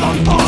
on fire.